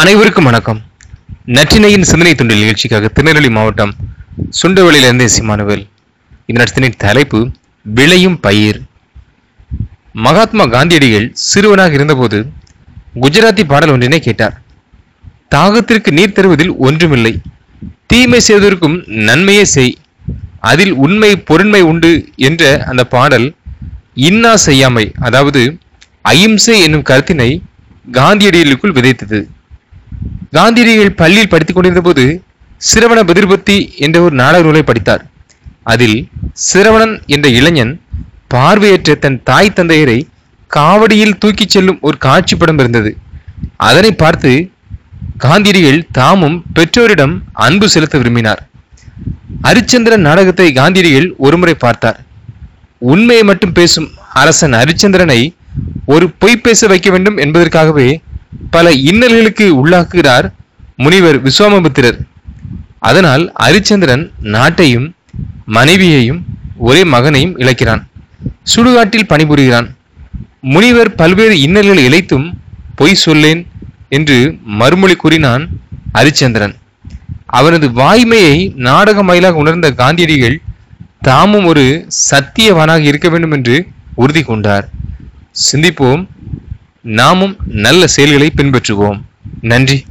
அனைவருக்கும் வணக்கம். நற்றினையின் சிந்தனை துண்டில் நிகழ்ச்சிக்காக திருநெல்வேலி மாவட்டம் சுண்டவெளியிலிருந்து சிமானுவேல். இந்த நற்றினை தலைப்பு விளையும் பயிர். மகாத்மா காந்தியடிகள் சிறுவனாக இருந்தபோது குஜராத்தி பாடல் ஒன்றினை கேட்டார். தாகத்திற்கு நீர் தருவதில் ஒன்றுமில்லை. தீமை செய்வதற்கும் நன்மையே செய். அதில் உண்மை பொருண்மை உண்டு என்ற அந்த பாடல் இன்னா செய்யாமை அதாவது அகிம்சை என்னும் கருத்தினை காந்தியடிகளுக்குள் விதைத்தது. காந்தியடிகள் பள்ளியில் படித்துக் கொண்டிருந்த போது சிரவண பதிர்பத்தி என்ற ஒரு நாடக நூலை படித்தார். அதில் சிரவணன் என்ற இளைஞன் பார்வையற்ற தன் தாய் தந்தையரை காவடியில் தூக்கிச் செல்லும் ஒரு காட்சி படம் இருந்தது. அதனை பார்த்து காந்தியடிகள் தாமும் பெற்றோரிடம் அன்பு செலுத்த விரும்பினார். ஹரிச்சந்திரன் நாடகத்தை காந்தியடிகள் ஒருமுறை பார்த்தார். உண்மையை மட்டும் பேசும் அரசன் ஹரிச்சந்திரனை ஒரு பொய் பேச வைக்க வேண்டும் என்பதற்காகவே பல இன்னல்களுக்கு உள்ளாக்குகிறார் முனிவர் விஸ்வாமபுத்திரர். அதனால் ஹரிச்சந்திரன் நாட்டையும் மனைவியையும் ஒரே மகனையும் இழக்கிறான். சுடுகாட்டில் பணிபுரிகிறான். முனிவர் பல்வேறு இன்னல்களை இழைத்தும் பொய் சொல்லேன் என்று மறுமொழி கூறினான் ஹரிச்சந்திரன் அவனது வாய்மையை நாடக மயிலாக உணர்ந்த காந்தியடிகள் தாமும் ஒரு சத்தியவானாக இருக்க வேண்டும் என்று உறுதி கொண்டார். சிந்திப்போம். நாமும் நல்ல செயல்களை பின்பற்றுவோம். நன்றி.